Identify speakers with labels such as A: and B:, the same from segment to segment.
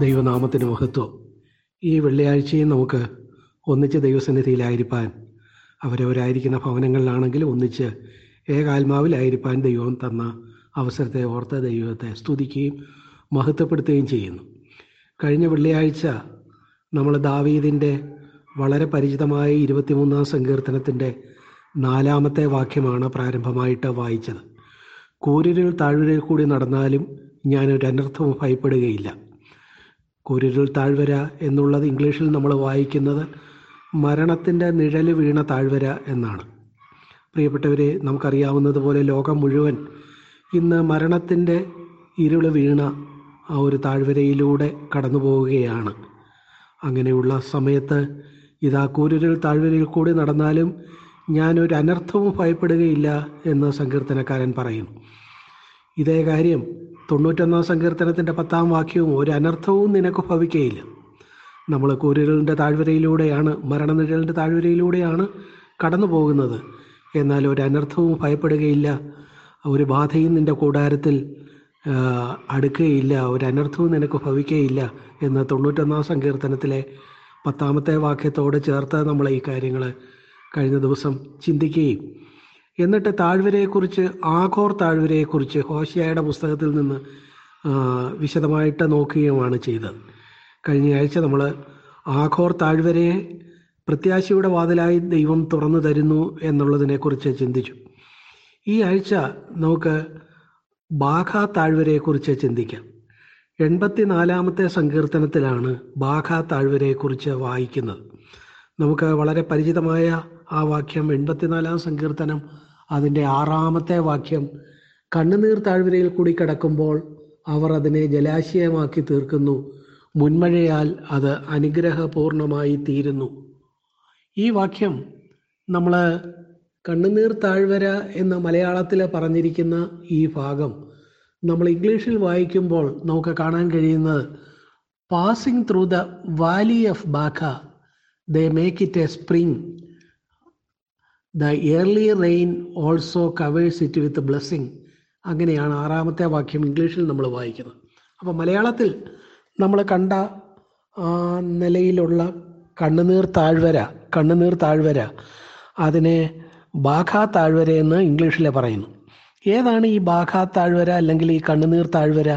A: ദൈവനാമത്തിന് മഹത്വം. ഈ വെള്ളിയാഴ്ചയും നമുക്ക് ഒന്നിച്ച് ദൈവസന്നിധിയിലായിരിക്കാൻ അവരവരായിരിക്കുന്ന ഭവനങ്ങളിലാണെങ്കിലും ഒന്നിച്ച് ഏകാത്മാവിലായിരിക്കാൻ ദൈവം തന്ന അവസരത്തെ ഓർത്ത് ദൈവത്തെ സ്തുതിക്കുകയും മഹത്വപ്പെടുത്തുകയും ചെയ്യുന്നു. കഴിഞ്ഞ വെള്ളിയാഴ്ച നമ്മൾ ദാവീദിന്റെ വളരെ പരിചിതമായ ഇരുപത്തിമൂന്നാം സങ്കീർത്തനത്തിന്റെ നാലാമത്തെ വാക്യമാണ് പ്രാരംഭമായിട്ട് വായിച്ചത്. കൂരിരുൾ താഴ്വരയിൽ കൂടി നടന്നാലും ഞാനൊരു അനർത്ഥവും ഭയപ്പെടുകയില്ല. കൂരിരുൾ താഴ്വര എന്നുള്ളത് ഇംഗ്ലീഷിൽ നമ്മൾ വായിക്കുന്നത് മരണത്തിന്റെ നിഴൽ വീണ താഴ്വര എന്നാണ്. പ്രിയപ്പെട്ടവരെ നമുക്കറിയാവുന്നതുപോലെ ലോകം മുഴുവൻ ഇന്ന് മരണത്തിന്റെ ഇരുൾ വീണ ആ ഒരു താഴ്വരയിലൂടെ കടന്നു പോവുകയാണ് അങ്ങനെയുള്ള സമയത്ത് ഇതാ കൂരിരുൾ താഴ്വരയിൽ കൂടി നടന്നാലും ഞാനൊരു അനർത്ഥവും ഭയപ്പെടുകയില്ല എന്ന് സങ്കീർത്തനക്കാരൻ പറയുന്നു. ഇതേ കാര്യം തൊണ്ണൂറ്റൊന്നാം സങ്കീർത്തനത്തിന്റെ പത്താം വാക്യവും ഒരു അനർത്ഥവും നിനക്ക് ഭവിക്കയില്ല. നമ്മൾ കൂരിരലിന്റെ താഴ്വരയിലൂടെയാണ് മരണനിഴലിന്റെ താഴ്വരയിലൂടെയാണ് കടന്നു പോകുന്നത് എന്നാൽ ഒരു അനർത്ഥവും ഭയപ്പെടുകയില്ല. ഒരു ബാധയും നിന്റെ കൂടാരത്തിൽ അടുക്കുകയില്ല. ഒരു അനർത്ഥവും നിനക്ക് ഭവിക്കുകയില്ല എന്ന് തൊണ്ണൂറ്റൊന്നാം സങ്കീർത്തനത്തിലെ പത്താമത്തെ വാക്യത്തോട് ചേർത്ത് നമ്മൾ ഈ കാര്യങ്ങൾ കഴിഞ്ഞ ദിവസം ചിന്തിക്കുകയും എന്നിട്ട് താഴ്വരയെക്കുറിച്ച് ആഘോർ താഴ്വരയെക്കുറിച്ച് ഹോഷിയായുടെ പുസ്തകത്തിൽ നിന്ന് വിശദമായിട്ട് നോക്കുകയുമാണ് ചെയ്തത്. കഴിഞ്ഞ ആഴ്ച നമ്മൾ ആഘോർ താഴ്വരയെ പ്രത്യാശയുടെ വാതിലായി ദൈവം തുറന്നു തരുന്നു എന്നുള്ളതിനെക്കുറിച്ച് ചിന്തിച്ചു. ഈ ആഴ്ച നമുക്ക് ബാഘ താഴ്വരയെക്കുറിച്ച് ചിന്തിക്കാം. എൺപത്തിനാലാമത്തെ സങ്കീർത്തനത്തിലാണ് ബാഘ താഴ്വരയെക്കുറിച്ച് വായിക്കുന്നത്. നമുക്ക് വളരെ പരിചിതമായ ആ വാക്യം എൺപത്തിനാലാം സങ്കീർത്തനം അതിന്റെ ആറാമത്തെ വാക്യം കണ്ണുനീർ താഴ്വരയിൽ കൂടി കിടക്കുമ്പോൾ അവർ അതിനെ ജലാശയമാക്കി തീർക്കുന്നു. മുൻമഴയാൽ അത് അനുഗ്രഹപൂർണമായി തീരുന്നു. ഈ വാക്യം നമ്മൾ കണ്ണുനീർ താഴ്വര എന്ന മലയാളത്തിൽ പറഞ്ഞിരിക്കുന്ന ഈ ഭാഗം നമ്മൾ ഇംഗ്ലീഷിൽ വായിക്കുമ്പോൾ നമുക്ക് കാണാൻ കഴിയുന്നത് passing through the valley of Baca the make it a spring the early rain also covers it with blessing അങ്ങനെയാണ് ആറാമത്തെ വാക്യം ഇംഗ്ലീഷിൽ നമ്മൾ വായിക്കുന്നത്. അപ്പോൾ മലയാളത്തിൽ നമ്മൾ കണ്ട നിലയിലുള്ള കണ്ണുനീർ താഴ്വര കണ്ണുനീർ താഴ്വര അതിനെ ബാഘ താഴ്വര എന്ന് ഇംഗ്ലീഷിൽ പറയുന്നു. ഏതാണ് ഈ ബാഘ താഴ്വര അല്ലെങ്കിൽ ഈ കണ്ണുനീർ താഴ്വര?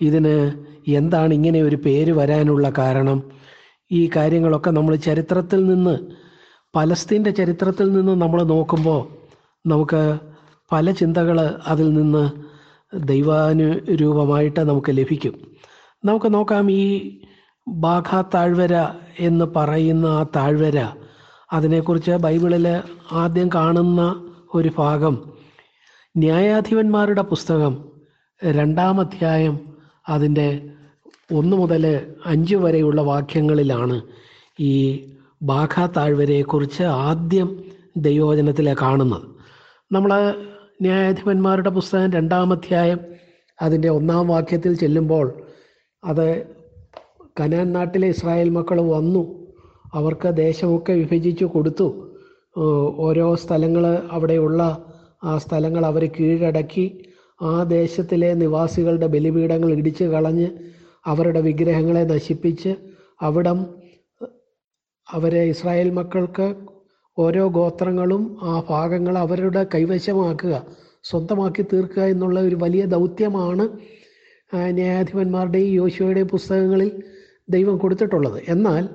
A: ഇതിന് എന്താണ് ഇങ്ങനെ ഒരു പേര് വരാനുള്ള കാരണം? ഈ കാര്യങ്ങളൊക്കെ നമ്മൾ ചരിത്രത്തിൽ നിന്ന് പലസ്തീന്റെ ചരിത്രത്തിൽ നിന്ന് നമ്മൾ നോക്കുമ്പോൾ നമുക്ക് പല ചിന്തകൾ അതിൽ നിന്ന് ദൈവാനുരൂപമായിട്ട് നമുക്ക് ലഭിക്കും. നമുക്ക് നോക്കാം ഈ ബാഘ താഴ്വര എന്ന് പറയുന്ന ആ താഴ്വര അതിനെക്കുറിച്ച് ബൈബിളിൽ ആദ്യം കാണുന്ന ഒരു ഭാഗം ന്യായാധിപന്മാരുടെ പുസ്തകം രണ്ടാം അധ്യായം അതിന്റെ ഒന്ന് മുതൽ അഞ്ച് വരെയുള്ള വാക്യങ്ങളിലാണ് ഈ ബാഘ താഴ്വരയെക്കുറിച്ച് ആദ്യം ദൈവവചനത്തിലെ കാണുന്നത്. നമ്മൾ ന്യായാധിപന്മാരുടെ പുസ്തകം രണ്ടാമധ്യായം അതിന്റെ ഒന്നാം വാക്യത്തിൽ ചെല്ലുമ്പോൾ അത് കനാൻ നാട്ടിലെ ഇസ്രായേൽ മക്കൾ വന്നു അവർക്ക് ദേശമൊക്കെ വിഭജിച്ചു കൊടുത്തു. ഓരോ സ്ഥലങ്ങൾ അവിടെയുള്ള ആ സ്ഥലങ്ങൾ അവർ കീഴടക്കി ആ ദേശത്തിലെ നിവാസികളുടെ ബലിപീഠങ്ങൾ ഇടിച്ചു കളഞ്ഞ് അവരുടെ വിഗ്രഹങ്ങളെ നശിപ്പിച്ച് അവിടം അവരെ ഇസ്രായേൽ മക്കൾക്ക് ഓരോ ഗോത്രങ്ങളും ആ ഭാഗങ്ങൾ അവരുടെ കൈവശമാക്കുക സ്വന്തമാക്കി തീർക്കുക എന്നുള്ള ഒരു വലിയ ദൗത്യമാണ് ന്യായാധിപന്മാരുടെയും യോശുവയുടെയും പുസ്തകങ്ങളിൽ ദൈവം കൊടുത്തിട്ടുള്ളത്. എന്നാൽ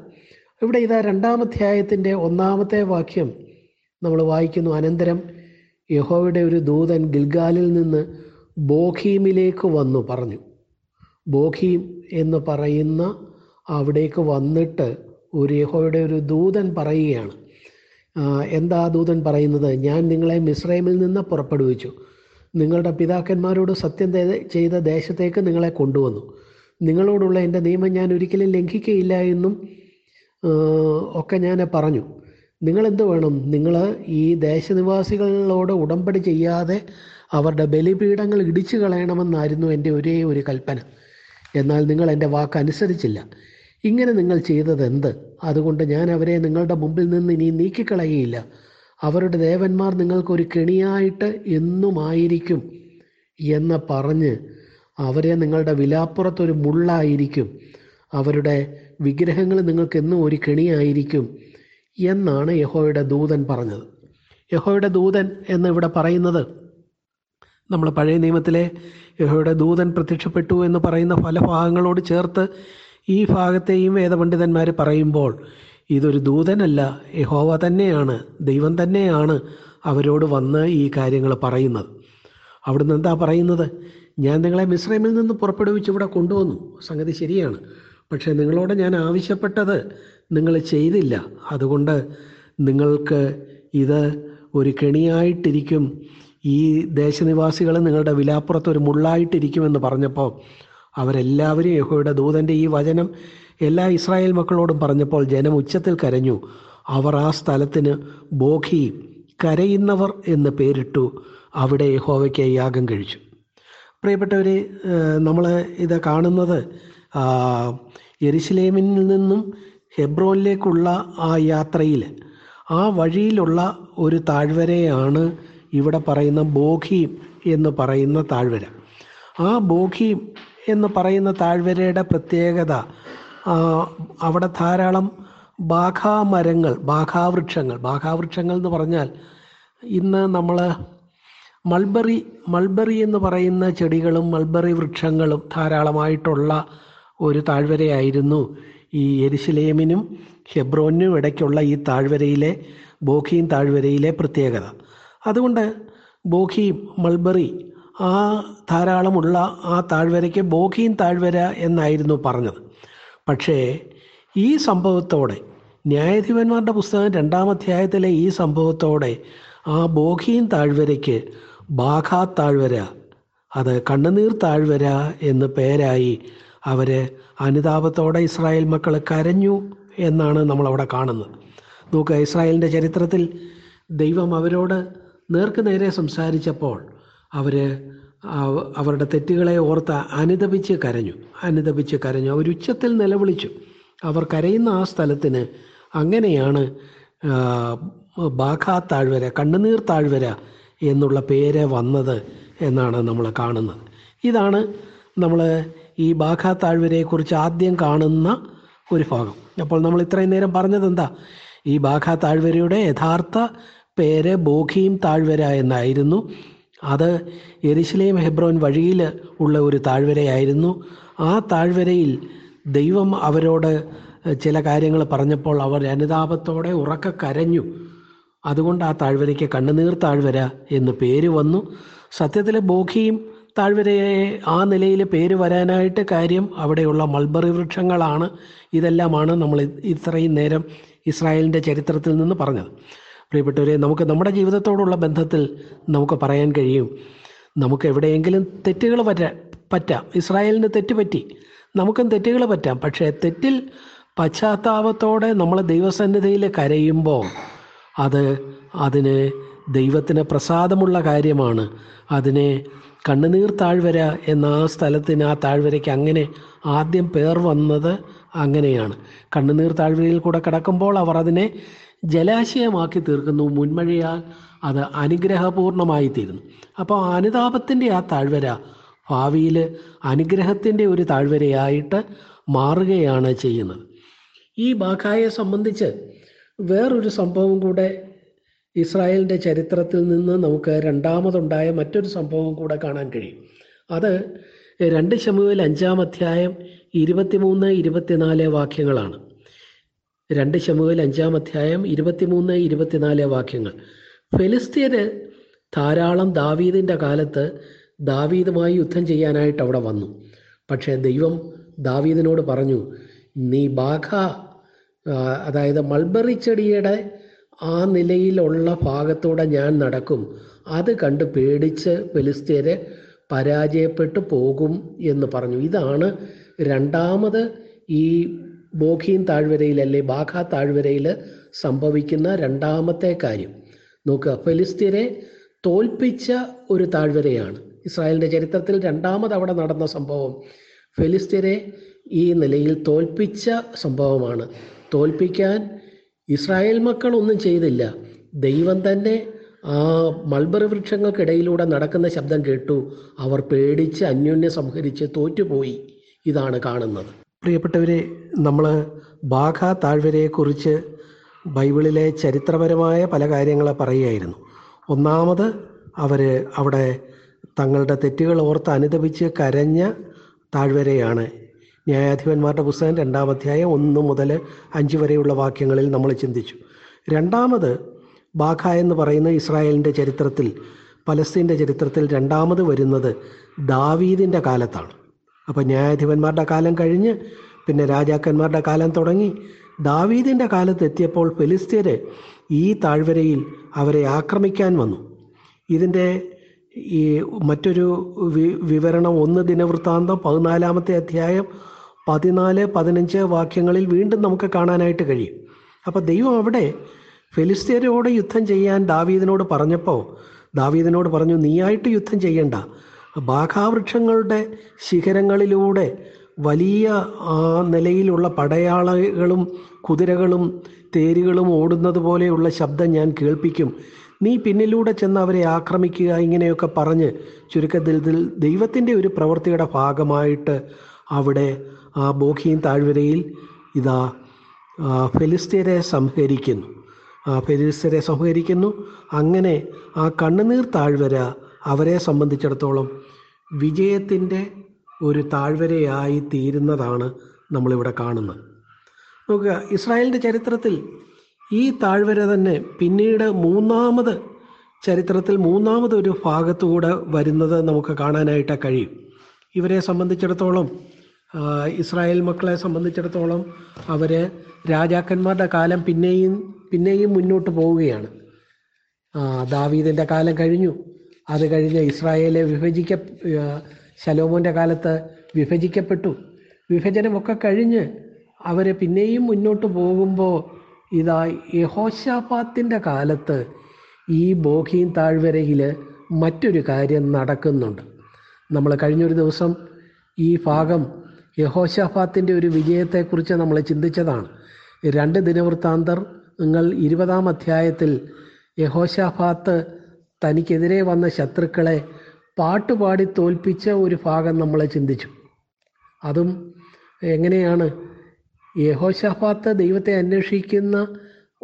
A: ഇവിടെ ഇതാ രണ്ടാമധ്യായത്തിന്റെ ഒന്നാമത്തെ വാക്യം നമ്മൾ വായിക്കുന്നു. അനന്തരം യഹോവയുടെ ഒരു ദൂതൻ ഗിൽഗാലിൽ നിന്ന് ബോഖീമിലേക്ക് വന്നു പറഞ്ഞു. ബോഖീം എന്ന് പറയുന്ന അവിടേക്ക് വന്നിട്ട് ഒരു യഹോയുടെ ഒരു ദൂതൻ പറയുകയാണ്. എന്താ ദൂതൻ പറയുന്നത്? ഞാൻ നിങ്ങളെ മിസ്രൈമിൽ നിന്ന് പുറപ്പെടുവിച്ചു. നിങ്ങളുടെ പിതാക്കന്മാരോട് സത്യം ചെയ്ത- ദേശത്തേക്ക് നിങ്ങളെ കൊണ്ടുവന്നു. നിങ്ങളോടുള്ള എന്റെ നിയമം ഞാൻ ഒരിക്കലും ലംഘിക്കയില്ല എന്നും ഒക്കെ ഞാൻ പറഞ്ഞു. നിങ്ങളെന്ത് വേണം? നിങ്ങൾ ഈ ദേശനിവാസികളോട് ഉടമ്പടി ചെയ്യാതെ അവരുടെ ബലിപീഠങ്ങൾ ഇടിച്ചു കളയണമെന്നായിരുന്നു എന്റെ ഒരേ ഒരു കൽപ്പന. എന്നാൽ നിങ്ങൾ എന്റെ വാക്ക് അനുസരിച്ചില്ല. ഇങ്ങനെ നിങ്ങൾ ചെയ്തതെന്ത്? അതുകൊണ്ട് ഞാൻ അവരെ നിങ്ങളുടെ മുമ്പിൽ നിന്ന് ഇനി നീക്കിക്കളയുകയില്ല. അവരുടെ ദേവന്മാർ നിങ്ങൾക്കൊരു കെണിയായിട്ട് എന്നുമായിരിക്കും എന്ന് പറഞ്ഞ് അവരെ നിങ്ങളുടെ വിലാപ്പുറത്തൊരു മുള്ളായിരിക്കും. അവരുടെ വിഗ്രഹങ്ങൾ നിങ്ങൾക്ക് എന്നും ഒരു കെണിയായിരിക്കും എന്നാണ് യഹോയുടെ ദൂതൻ പറഞ്ഞത്. യഹോയുടെ ദൂതൻ എന്ന് ഇവിടെ പറയുന്നത് നമ്മൾ പഴയ നിയമത്തിലെ യഹോയുടെ ദൂതൻ പ്രത്യക്ഷപ്പെട്ടു എന്ന് പറയുന്ന പല ഭാഗങ്ങളോട് ചേർത്ത് ഈ ഭാഗത്തെയും വേദപണ്ഡിതന്മാർ പറയുമ്പോൾ ഇതൊരു ദൂതനല്ല യഹോവ തന്നെയാണ് ദൈവം തന്നെയാണ് അവരോട് വന്ന് ഈ കാര്യങ്ങൾ പറയുന്നത്. അവിടുന്ന് എന്താ പറയുന്നത്? ഞാൻ നിങ്ങളെ മിശ്രമിൽ നിന്ന് പുറപ്പെടുവിച്ച് ഇവിടെ കൊണ്ടുവന്നു. സംഗതി ശരിയാണ്. പക്ഷേ നിങ്ങളോട് ഞാൻ ആവശ്യപ്പെട്ടത് നിങ്ങൾ ചെയ്തില്ല. അതുകൊണ്ട് നിങ്ങൾക്ക് ഇത് ഒരു കെണിയായിട്ടിരിക്കും. ഈ ദേശനിവാസികൾ നിങ്ങളുടെ വിലാപ്പുറത്ത് ഒരു മുള്ളായിട്ടിരിക്കുമെന്ന് പറഞ്ഞപ്പോൾ അവരെല്ലാവരും യഹോയുടെ ദൂതന്റെ ഈ വചനം എല്ലാ ഇസ്രായേൽ മക്കളോടും പറഞ്ഞപ്പോൾ ജനം ഉച്ചത്തിൽ കരഞ്ഞു. അവർ ആ സ്ഥലത്തിന് ബോഖി കരയുന്നവർ എന്ന് പേരിട്ടു. അവിടെ യഹോവയ്ക്ക് യാഗം കഴിച്ചു. പ്രിയപ്പെട്ടവർ നമ്മൾ ഇത് കാണുന്നത് എരിശിലേമിൽ നിന്നും ഹെബ്രോനിലേക്കുള്ള ആ യാത്രയിൽ. ആ വഴിയിലുള്ള ഒരു താഴ്വരയാണ് ഇവിടെ പറയുന്ന ബോഖീം എന്ന് പറയുന്ന താഴ്വര. ആ ബോഖീം എന്ന് പറയുന്ന താഴ്വരയുടെ പ്രത്യേകത അവിടെ ധാരാളം ബാഘാമരങ്ങൾ ബാഘാവൃക്ഷങ്ങൾ. ബാഘാവൃക്ഷങ്ങൾ എന്ന് പറഞ്ഞാൽ ഇന്ന് നമ്മൾ മൾബറി മൾബറി എന്ന് പറയുന്ന ചെടികളും മൾബറി വൃക്ഷങ്ങളും ധാരാളമായിട്ടുള്ള ഒരു താഴ്വരയായിരുന്നു ഈ എരിശിലേമിനും ഹെബ്രോനും ഇടയ്ക്കുള്ള ഈ താഴ്വരയിലെ ബോഖീം താഴ്വരയിലെ പ്രത്യേകത. അതുകൊണ്ട് ബോഖീം മൾബറി ആ ധാരാളമുള്ള ആ താഴ്വരയ്ക്ക് ബോഖീൻ താഴ്വര എന്നായിരുന്നു പറഞ്ഞത്. പക്ഷേ ഈ സംഭവത്തോടെ ന്യായാധിപന്മാരുടെ പുസ്തകം രണ്ടാം അധ്യായത്തിലെ ഈ സംഭവത്തോടെ ആ ബോഖീൻ താഴ്വരയ്ക്ക് ബാഖാ താഴ്വര അത് കണ്ണുനീർ താഴ്വര എന്ന് പേരായി അവർ അനുതാപത്തോടെ ഇസ്രായേൽ മക്കൾ കരഞ്ഞു എന്നാണ് നമ്മളവിടെ കാണുന്നത്. നോക്കുക ഇസ്രായേലിന്റെ ചരിത്രത്തിൽ ദൈവം അവരോട് നേർക്കുനേരെ സംസാരിച്ചപ്പോൾ അവർ അവരുടെ തെറ്റുകളെ ഓർത്ത് അനുദപിച്ച് കരഞ്ഞു. അനുദപിച്ച് കരഞ്ഞു. അവർ ഉച്ചത്തിൽ നിലവിളിച്ചു. അവർ കരയുന്ന ആ സ്ഥലത്തിന് അങ്ങനെയാണ് ബാഘാ താഴ്വര കണ്ണുനീർ താഴ്വര എന്നുള്ള പേര് വന്നത് എന്നാണ് നമ്മൾ കാണുന്നത്. ഇതാണ് നമ്മൾ ഈ ബാഘാ താഴ്വരയെക്കുറിച്ച് ആദ്യം കാണുന്ന ഒരു ഭാഗം. അപ്പോൾ നമ്മൾ ഇത്രയും നേരം പറഞ്ഞത് എന്താ? ഈ ബാഘാ താഴ്വരയുടെ യഥാർത്ഥ പേര് ബോഖീം താഴ്വര എന്നായിരുന്നു. അത് എരിശിലേം ഹെബ്രോൻ വഴിയിൽ ഉള്ള ഒരു താഴ്വരയായിരുന്നു. ആ താഴ്വരയിൽ ദൈവം അവരോട് ചില കാര്യങ്ങൾ പറഞ്ഞപ്പോൾ അവർ അനുതാപത്തോടെ ഉറക്ക കരഞ്ഞു. അതുകൊണ്ട് ആ താഴ്വരയ്ക്ക് കണ്ണുനീർ താഴ്വര എന്ന് പേര് വന്നു. സത്യത്തിൽ ബോഖിയും താഴ്വരയെ ആ നിലയിൽ പേര് വരാനായിട്ട് കാര്യം അവിടെയുള്ള മൾബറി വൃക്ഷങ്ങളാണ്. ഇതെല്ലാമാണ് നമ്മൾ ഇത്രയും നേരം ഇസ്രായേലിന്റെ ചരിത്രത്തിൽ നിന്ന് പറഞ്ഞത്. പ്രിയപ്പെട്ടവരെ നമുക്ക് നമ്മുടെ ജീവിതത്തോടുള്ള ബന്ധത്തിൽ നമുക്ക് പറയാൻ കഴിയും. നമുക്ക് എവിടെയെങ്കിലും തെറ്റുകൾ പറ്റാ പറ്റാം. ഇസ്രായേലിന് തെറ്റ് പറ്റി. നമുക്കും തെറ്റുകൾ പറ്റാം. പക്ഷേ തെറ്റിൽ പശ്ചാത്താപത്തോടെ നമ്മൾ ദൈവസന്നിധിയിൽ കരയുമ്പോൾ അത് അതിന് ദൈവത്തിന് പ്രസാദമുള്ള കാര്യമാണ്. അതിനെ കണ്ണുനീർ താഴ്വര എന്ന ആ സ്ഥലത്തിന് ആ താഴ്വരയ്ക്ക് അങ്ങനെ ആദ്യം പേർ വന്നത് അങ്ങനെയാണ്. കണ്ണുനീർ താഴ്വരയിൽ കൂടെ കിടക്കുമ്പോൾ അവർ അതിനെ ജലാശയമാക്കി തീർക്കുന്നു. മുൻമഴയാൽ അത് അനുഗ്രഹപൂർണമായി തീരുന്നു അപ്പോൾ അനുതാപത്തിന്റെ ആ താഴ്വര ഭാവിയിൽ അനുഗ്രഹത്തിന്റെ ഒരു താഴ്വരയായിട്ട് മാറുകയാണ് ചെയ്യുന്നത്. ഈ ബാഖായെ സംബന്ധിച്ച് വേറൊരു സംഭവം കൂടെ ഇസ്രായേലിന്റെ ചരിത്രത്തിൽ നിന്ന് നമുക്ക് രണ്ടാമതുണ്ടായ മറ്റൊരു സംഭവം കൂടെ കാണാൻ കഴിയും. അത് രണ്ട് ശമുവിൽ അഞ്ചാം അധ്യായം ഇരുപത്തിമൂന്ന് ഇരുപത്തിനാല് വാക്യങ്ങളാണ്. രണ്ട് ശമുവിൽ അഞ്ചാം അധ്യായം ഇരുപത്തിമൂന്ന് ഇരുപത്തിനാല് വാക്യങ്ങൾ. ഫെലിസ്തീന് ധാരാളം ദാവീദിന്റെ കാലത്ത് ദാവീദുമായി യുദ്ധം ചെയ്യാനായിട്ട് അവിടെ വന്നു. പക്ഷേ ദൈവം ദാവീദിനോട് പറഞ്ഞു നീ ബാഘ അതായത് മൾബറി ചെടിയുടെ ആ നിലയിലുള്ള ഭാഗത്തൂടെ ഞാൻ നടക്കും. അത് കണ്ട് പേടിച്ച് ഫെലിസ്തീന് പരാജയപ്പെട്ടു പോകും എന്ന് പറഞ്ഞു. ഇതാണ് രണ്ടാമത് ഈ ബോഖീൻ താഴ്വരയിൽ അല്ലെ ബാഖ താഴ്വരയിൽ സംഭവിക്കുന്ന രണ്ടാമത്തെ കാര്യം. നോക്കുക ഫെലിസ്തീനെ തോൽപ്പിച്ച ഒരു താഴ്വരയാണ്. ഇസ്രായേലിന്റെ ചരിത്രത്തിൽ രണ്ടാമത് അവിടെ നടന്ന സംഭവം ഫെലിസ്തീനെ ഈ നിലയിൽ തോൽപ്പിച്ച സംഭവമാണ്. തോൽപ്പിക്കാൻ ഇസ്രായേൽ മക്കൾ ഒന്നും ചെയ്തില്ല. ദൈവം തന്നെ ആ മൾബറി വൃക്ഷങ്ങൾക്കിടയിലൂടെ നടക്കുന്ന ശബ്ദം കേട്ടു. അവർ പേടിച്ച് അന്യോന്യം സംഹരിച്ച് തോറ്റുപോയി. ഇതാണ് കാണുന്നത്. പ്രിയപ്പെട്ടവരെ നമ്മൾ ബാഘ താഴ്വരയെക്കുറിച്ച് ബൈബിളിലെ ചരിത്രപരമായ പല കാര്യങ്ങളെ പറയുകയായിരുന്നു. ഒന്നാമത് അവർ അവിടെ തങ്ങളുടെ തെറ്റുകൾ ഓർത്ത് അനുദപിച്ച് കരഞ്ഞ താഴ്വരയാണ്. ന്യായാധിപന്മാരുടെ പുസ്തകം രണ്ടാം ഒന്ന് മുതൽ അഞ്ച് വരെയുള്ള വാക്യങ്ങളിൽ നമ്മൾ ചിന്തിച്ചു. രണ്ടാമത് ബാഖ എന്ന് പറയുന്ന ഇസ്രായേലിന്റെ ചരിത്രത്തിൽ പലസ്തീന്റെ ചരിത്രത്തിൽ രണ്ടാമത് വരുന്നത് ദാവീദിന്റെ കാലത്താണ്. അപ്പോൾ ന്യായാധിപന്മാരുടെ കാലം കഴിഞ്ഞ് പിന്നെ രാജാക്കന്മാരുടെ കാലം തുടങ്ങി. ദാവീദിന്റെ കാലത്ത് എത്തിയപ്പോൾ ഫെലിസ്തീർ ഈ താഴ്വരയിൽ അവരെ ആക്രമിക്കാൻ വന്നു. ഇതിന്റെ ഈ മറ്റൊരു വിവരണം ഒന്ന് ദിനവൃത്താന്തം പതിനാലാമത്തെ അധ്യായം പതിനാല് പതിനഞ്ച് വാക്യങ്ങളിൽ വീണ്ടും നമുക്ക് കാണാനായിട്ട് കഴിയും. അപ്പോൾ ദൈവം അവിടെ ഫെലിസ്തീനോട് യുദ്ധം ചെയ്യാൻ ദാവീദിനോട് പറഞ്ഞപ്പോൾ ദാവീദിനോട് പറഞ്ഞു നീയായിട്ട് യുദ്ധം ചെയ്യണ്ട. ബാഘാവൃക്ഷങ്ങളുടെ ശിഖരങ്ങളിലൂടെ വലിയ നിലയിലുള്ള പടയാളികളും കുതിരകളും തേരുകളും ഓടുന്നത് പോലെയുള്ള ശബ്ദം ഞാൻ കേൾപ്പിക്കും. നീ പിന്നിലൂടെ ചെന്ന് അവരെ ആക്രമിക്കുക ഇങ്ങനെയൊക്കെ പറഞ്ഞ് ചുരുക്കത്തിൽ ദൈവത്തിന്റെ ഒരു പ്രവൃത്തിയുടെ ഭാഗമായിട്ട് അവിടെ ആ ബോഖീൻ താഴ്വരയിൽ ഇതാ ഫെലിസ്തീനെ സംഹരിക്കുന്നു. ആ ഫെലിസ്തീനെ സംഹരിക്കുന്നു. അങ്ങനെ ആ കണ്ണുനീർ താഴ്വര അവരെ സംബന്ധിച്ചിടത്തോളം വിജയത്തിന്റെ ഒരു താഴ്വരയായി തീരുന്നതാണ് നമ്മളിവിടെ കാണുന്നത്. നോക്കുക ഇസ്രായേലിന്റെ ചരിത്രത്തിൽ ഈ താഴ്വര തന്നെ പിന്നീട് മൂന്നാമത് ചരിത്രത്തിൽ മൂന്നാമത് ഒരു ഭാഗത്തുകൂടെ വരുന്നത് നമുക്ക് കാണാനായിട്ട് കഴിയും. ഇവരെ സംബന്ധിച്ചിടത്തോളം ഇസ്രായേൽ മക്കളെ സംബന്ധിച്ചിടത്തോളം അവർ രാജാക്കന്മാരുടെ കാലം പിന്നെയും പിന്നെയും മുന്നോട്ട് പോവുകയാണ്. ദാവീദിന്റെ കാലം കഴിഞ്ഞു. അത് കഴിഞ്ഞ് ഇസ്രായേലെ വിഭജിക്ക ശലോമോന്റെ കാലത്ത് വിഭജിക്കപ്പെട്ടു. വിഭജനമൊക്കെ കഴിഞ്ഞ് അവർ പിന്നെയും മുന്നോട്ട് പോകുമ്പോൾ ഇതാ യഹോശാപാത്തിന്റെ കാലത്ത് ഈ ബോഹീൻ താഴ്വരയിൽ മറ്റൊരു കാര്യം നടക്കുന്നുണ്ട്. നമ്മൾ കഴിഞ്ഞൊരു ദിവസം ഈ ഭാഗം യഹോശാഫാത്തിന്റെ ഒരു വിജയത്തെക്കുറിച്ച് നമ്മൾ ചിന്തിച്ചതാണ്. രണ്ട് ദിനവൃത്താന്തർ നിങ്ങൾ ഇരുപതാം അധ്യായത്തിൽ യഹോശാഫാത്ത് തനിക്കെതിരെ വന്ന ശത്രുക്കളെ പാട്ടുപാടി തോൽപ്പിച്ച ഒരു ഭാഗം നമ്മളെ ചിന്തിച്ചു. അതും എങ്ങനെയാണ്? യഹോശാഫാത്ത് ദൈവത്തെ അന്വേഷിക്കുന്ന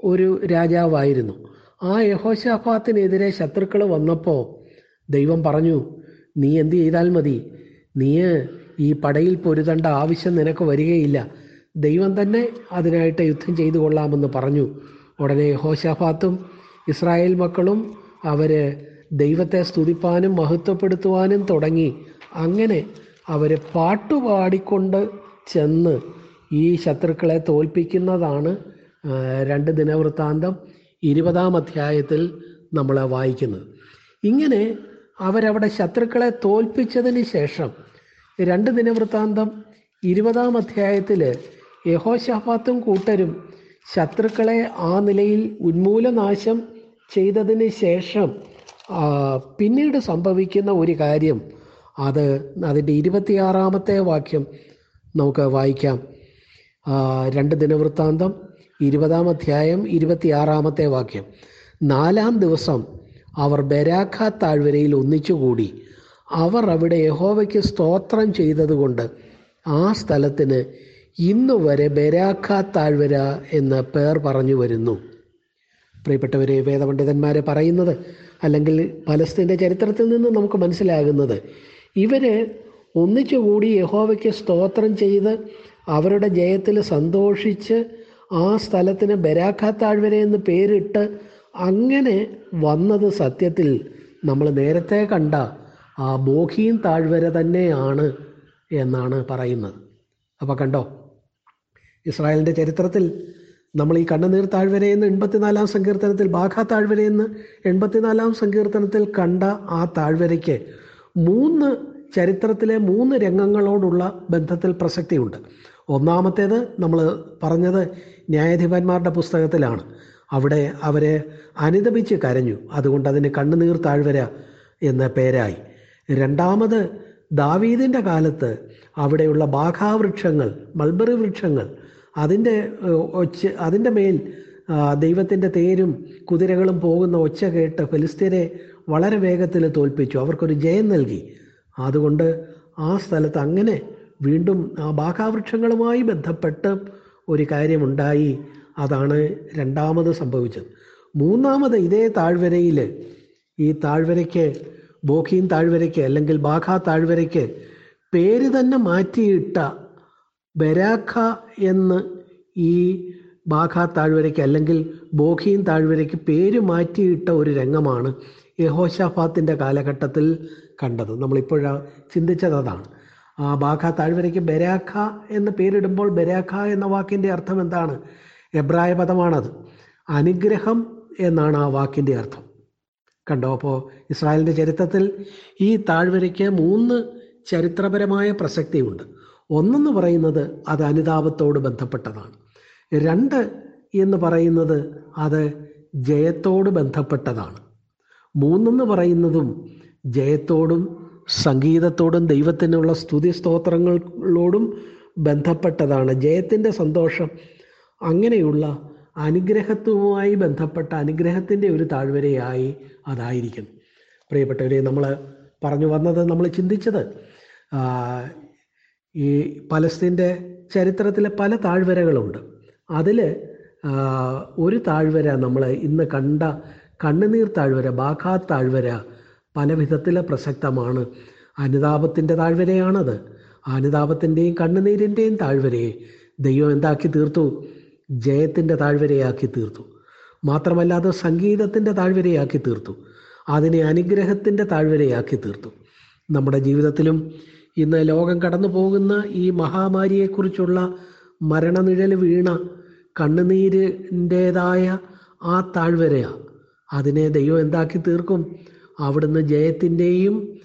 A: ഒരു രാജാവായിരുന്നു. ആ യഹോശാഫാത്തിനെതിരെ ശത്രുക്കൾ വന്നപ്പോൾ ദൈവം പറഞ്ഞു നീ എന്ത് ചെയ്താൽ മതി. നീ ഈ പടയിൽ പൊരുതേണ്ട ആവശ്യം നിനക്ക് വരികയില്ല. ദൈവം തന്നെ അതിനായിട്ട് യുദ്ധം ചെയ്തു കൊള്ളാമെന്ന് പറഞ്ഞു. ഉടനെ യഹോശാഫാത്തും ഇസ്രായേൽ മക്കളും അവർ ദൈവത്തെ സ്തുതിപ്പാനും മഹത്വപ്പെടുത്തുവാനും തുടങ്ങി. അങ്ങനെ അവർ പാട്ടുപാടിക്കൊണ്ട് ചെന്ന് ഈ ശത്രുക്കളെ തോൽപ്പിക്കുന്നതാണ് രണ്ട് ദിനവൃത്താന്തം ഇരുപതാം അധ്യായത്തിൽ നമ്മൾ വായിക്കുന്നത്. ഇങ്ങനെ അവരവിടെ ശത്രുക്കളെ തോൽപ്പിച്ചതിന് ശേഷം രണ്ട് ദിനവൃത്താന്തം ഇരുപതാം അധ്യായത്തിൽ യഹോശാഫാത്തും കൂട്ടരും ശത്രുക്കളെ ആ നിലയിൽ ഉന്മൂലനാശം ചെയ്തതിന് ശേഷം പിന്നീട് സംഭവിക്കുന്ന ഒരു കാര്യം അത് അതിന്റെ ഇരുപത്തിയാറാമത്തെ വാക്യം നമുക്ക് വായിക്കാം. രണ്ട് ദിനവൃത്താന്തം ഇരുപതാം അധ്യായം ഇരുപത്തിയാറാമത്തെ വാക്യം. നാലാം ദിവസം അവർ ബരാഖ താഴ്വരയിൽ ഒന്നിച്ചുകൂടി. അവർ അവിടെ യഹോവയ്ക്ക് സ്തോത്രം ചെയ്തതുകൊണ്ട് ആ സ്ഥലത്തിന് ഇന്നുവരെ ബരാഖ താഴ്വര എന്ന പേർ പറഞ്ഞു വരുന്നു. പ്രിയപ്പെട്ടവരെ വേദപണ്ഡിതന്മാരെ പറയുന്നത് അല്ലെങ്കിൽ പലസ്തീന്റെ ചരിത്രത്തിൽ നിന്ന് നമുക്ക് മനസ്സിലാകുന്നത് ഇവർ ഒന്നിച്ചുകൂടി യഹോവയ്ക്ക് സ്തോത്രം ചെയ്ത് അവരുടെ ജയത്തിൽ സന്തോഷിച്ച് ആ സ്ഥലത്തിന് ബരാഖ താഴ്വര എന്ന് പേരിട്ട് അങ്ങനെ വന്നത് സത്യത്തിൽ നമ്മൾ നേരത്തെ കണ്ട ആ ബോഹീൻ താഴ്വര തന്നെയാണ് എന്നാണ് പറയുന്നത്. അപ്പോൾ കണ്ടോ? ഇസ്രായേലിന്റെ ചരിത്രത്തിൽ നമ്മൾ ഈ കണ്ണുനീർ താഴ്വരയെന്ന് എൺപത്തിനാലാം സങ്കീർത്തനത്തിൽ ബാഘ താഴ്വരയെന്ന് എൺപത്തിനാലാം സങ്കീർത്തനത്തിൽ കണ്ട ആ താഴ്വരയ്ക്ക് മൂന്ന് ചരിത്രത്തിലെ മൂന്ന് രംഗങ്ങളോടുള്ള ബന്ധത്തിൽ പ്രസക്തിയുണ്ട്. ഒന്നാമത്തേത് നമ്മൾ പറഞ്ഞത് ന്യായാധിപന്മാരുടെ പുസ്തകത്തിലാണ്. അവിടെ അവരെ അനുദപിച്ച് കരഞ്ഞു. അതുകൊണ്ട് അതിന് കണ്ണുനീർ താഴ്വര എന്ന പേരായി. രണ്ടാമത് ദാവീദിന്റെ കാലത്ത് അവിടെയുള്ള ബാഘാവൃക്ഷങ്ങൾ മൾബറി വൃക്ഷങ്ങൾ അതിന്റെ ഒച്ച അതിന്റെ മേൽ ദൈവത്തിന്റെ തേരും കുതിരകളും പോകുന്ന ഒച്ച കേട്ട് ഫലിസ്തീനെ വളരെ വേഗത്തിൽ തോൽപ്പിച്ചു. അവർക്കൊരു ജയം നൽകി. അതുകൊണ്ട് ആ സ്ഥലത്ത് അങ്ങനെ വീണ്ടും ആ ബാഘാവൃക്ഷങ്ങളുമായി ബന്ധപ്പെട്ട് ഒരു കാര്യമുണ്ടായി. അതാണ് രണ്ടാമത് സംഭവിച്ചത്. മൂന്നാമത് ഇതേ താഴ്വരയിൽ ഈ താഴ്വരയ്ക്ക് ബോഖീൻ താഴ്വരയ്ക്ക് അല്ലെങ്കിൽ ബാഘ താഴ്വരയ്ക്ക് പേര് തന്നെ മാറ്റിയിട്ട ബരാഖ എന്ന് ഈ ബാഖ താഴ്വരയ്ക്ക് അല്ലെങ്കിൽ ബോഖീൻ താഴ്വരയ്ക്ക് പേര് മാറ്റിയിട്ട ഒരു രംഗമാണ് യഹോഷാഫാത്തിന്റെ കാലഘട്ടത്തിൽ കണ്ടത്. നമ്മളിപ്പോഴാ ചിന്തിച്ചത് അതാണ്. ആ ബാഖ താഴ്വരയ്ക്ക് ബരാഖ എന്ന് പേരിടുമ്പോൾ ബരാഖ എന്ന വാക്കിന്റെ അർത്ഥം എന്താണ്? എബ്രായ പദമാണത്. അനുഗ്രഹം എന്നാണ് ആ വാക്കിന്റെ അർത്ഥം. കണ്ടോ? അപ്പോൾ ഇസ്രായേലിന്റെ ചരിത്രത്തിൽ ഈ താഴ്വരയ്ക്ക് മൂന്ന് ചരിത്രപരമായ പ്രസക്തിയുണ്ട്. ഒന്നെന്ന് പറയുന്നത് അത് അനുതാപത്തോട് ബന്ധപ്പെട്ടതാണ്. രണ്ട് എന്ന് പറയുന്നത് അത് ജയത്തോട് ബന്ധപ്പെട്ടതാണ്. മൂന്നെന്ന് പറയുന്നതും ജയത്തോടും സംഗീതത്തോടും ദൈവത്തിനുള്ള സ്തുതി സ്തോത്രങ്ങളോടും ബന്ധപ്പെട്ടതാണ്. ജയത്തിന്റെ സന്തോഷം അങ്ങനെയുള്ള അനുഗ്രഹത്തുമായി ബന്ധപ്പെട്ട അനുഗ്രഹത്തിന്റെ ഒരു താഴ്വരയായി അതായിരിക്കും. പ്രിയപ്പെട്ടവരെ നമ്മൾ പറഞ്ഞു വന്നത് നമ്മൾ ചിന്തിച്ചത് ഈ പലസ്തീന്റെ ചരിത്രത്തിലെ പല താഴ്വരകളുണ്ട്. അതിൽ ഒരു താഴ്വര നമ്മൾ ഇന്ന് കണ്ട കണ്ണുനീർ താഴ്വര ബാഖാ താഴ്വര പല വിധത്തിൽ പ്രസക്തമാണ്. അനുതാപത്തിന്റെ താഴ്വരയാണത്. അനുതാപത്തിന്റെയും കണ്ണുനീരിന്റെയും താഴ്വരയെ ദൈവം എന്താക്കി തീർത്തു? ജയത്തിന്റെ താഴ്വരയാക്കി തീർത്തു. മാത്രമല്ല അത് സംഗീതത്തിന്റെ താഴ്വരയാക്കി തീർത്തു. അതിനെ അനുഗ്രഹത്തിന്റെ താഴ്വരയാക്കി തീർത്തു. നമ്മുടെ ജീവിതത്തിലും ഇന്ന് ലോകം കടന്നു പോകുന്ന ഈ മഹാമാരിയെക്കുറിച്ചുള്ള മരണനിഴൽ വീണ കണ്ണുനീരിന്റേതായ ആ താഴ്വരയാണ് അതിനെ ദൈവം എന്താക്കി തീർക്കും? അവിടുന്ന് ജയത്തിന്റെയും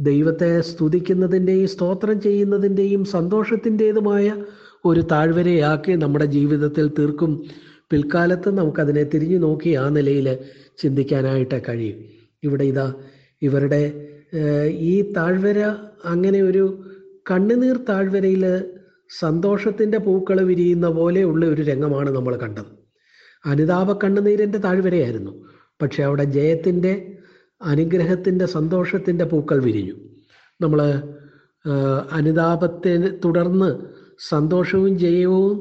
A: ദൈവത്തെ സ്തുതിക്കുന്നതിന്റെയും സ്തോത്രം ചെയ്യുന്നതിന്റെയും സന്തോഷത്തിന്റെതുമായ ഒരു താഴ്വരയാക്കി നമ്മുടെ ജീവിതത്തിൽ തീർക്കും. പിൽക്കാലത്ത് നമുക്കതിനെ തിരിഞ്ഞു നോക്കി ആ നിലയിൽ ചിന്തിക്കാനായിട്ട് കഴിയും. ഇവിടെ ഇതാ ഇവരുടെ ഈ താഴ്വര അങ്ങനെ ഒരു കണ്ണുനീർ താഴ്വരയിൽ സന്തോഷത്തിന്റെ പൂക്കൾ വിരിയുന്ന ഉള്ള ഒരു രംഗമാണ് നമ്മൾ കണ്ടത്. അനുതാപ കണ്ണുനീരിന്റെ താഴ്വരയായിരുന്നു. പക്ഷെ അവിടെ ജയത്തിന്റെ അനുഗ്രഹത്തിന്റെ സന്തോഷത്തിന്റെ പൂക്കൾ വിരിഞ്ഞു. നമ്മൾ അനുതാപത്തെ തുടർന്ന് സന്തോഷവും ജയവും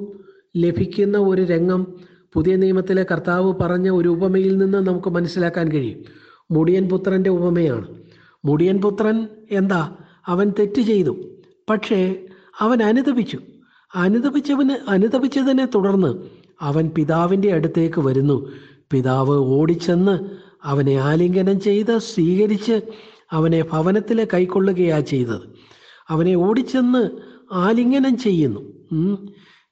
A: ലഭിക്കുന്ന ഒരു രംഗം പുതിയ നിയമത്തിലെ കർത്താവ് പറഞ്ഞ ഒരു ഉപമയിൽ നിന്ന് നമുക്ക് മനസ്സിലാക്കാൻ കഴിയും. മുടിയൻ പുത്രന്റെ ഉപമയാണ്. മുടിയൻ പുത്രൻ എന്താ അവൻ തെറ്റ് ചെയ്തു? പക്ഷേ അവൻ അനുതപിച്ചു. അനുതപിച്ചവന് അനുതപിച്ചതിനെ തുടർന്ന് അവൻ പിതാവിന്റെ അടുത്തേക്ക് വരുന്നു. പിതാവ് ഓടിച്ചെന്ന് അവനെ ആലിംഗനം ചെയ്ത് സ്വീകരിച്ച് അവനെ ഭവനത്തിൽ കൈക്കൊള്ളുകയാണ് ചെയ്തത്. അവനെ ഓടിച്ചെന്ന് ആലിംഗനം ചെയ്യുന്നു.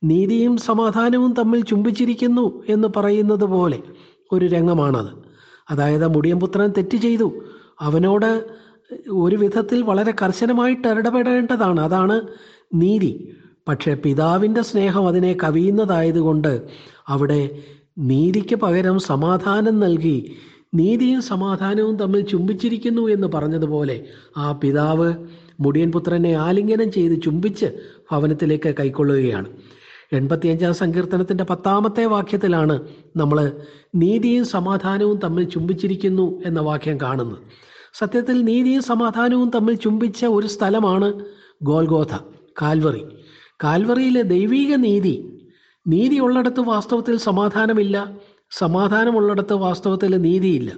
A: നീതിയും സമാധാനവും തമ്മിൽ ചുംബിച്ചിരിക്കുന്നു എന്ന് പറയുന്നത് പോലെ ഒരു രംഗമാണത്. അതായത് മുടിയൻ പുത്രൻ തെറ്റ് ചെയ്തു. അവനോട് ഒരു വിധത്തിൽ വളരെ കർശനമായിട്ട് ഇടപെടേണ്ടതാണ്. അതാണ് നീതി. പക്ഷേ പിതാവിന്റെ സ്നേഹം അതിനെ കവിയുന്നതായതുകൊണ്ട് അവിടെ നീതിക്ക് പകരം സമാധാനം നൽകി നീതിയും സമാധാനവും തമ്മിൽ ചുംബിച്ചിരിക്കുന്നു എന്ന് പറഞ്ഞതുപോലെ ആ പിതാവ് മുടിയൻ പുത്രനെ ആലിംഗനം ചെയ്ത് ചുംബിച്ച് ഭവനത്തിലേക്ക് കൈക്കൊള്ളുകയാണ്. എൺപത്തിയഞ്ചാം സങ്കീർത്തനത്തിന്റെ പത്താമത്തെ വാക്യത്തിലാണ് നമ്മൾ നീതിയും സമാധാനവും തമ്മിൽ ചുംബിച്ചിരിക്കുന്നു എന്ന വാക്യം കാണുന്നത്. സത്യത്തിൽ നീതിയും സമാധാനവും തമ്മിൽ ചുംബിച്ച ഒരു സ്ഥലമാണ് ഗോൽഗോഥ കാൽവറി. കാൽവറിയിലെ ദൈവീക നീതി നീതി ഉള്ളിടത്ത് വാസ്തവത്തിൽ സമാധാനമില്ല സമാധാനമുള്ളിടത്ത് വാസ്തവത്തിൽ നീതിയില്ല.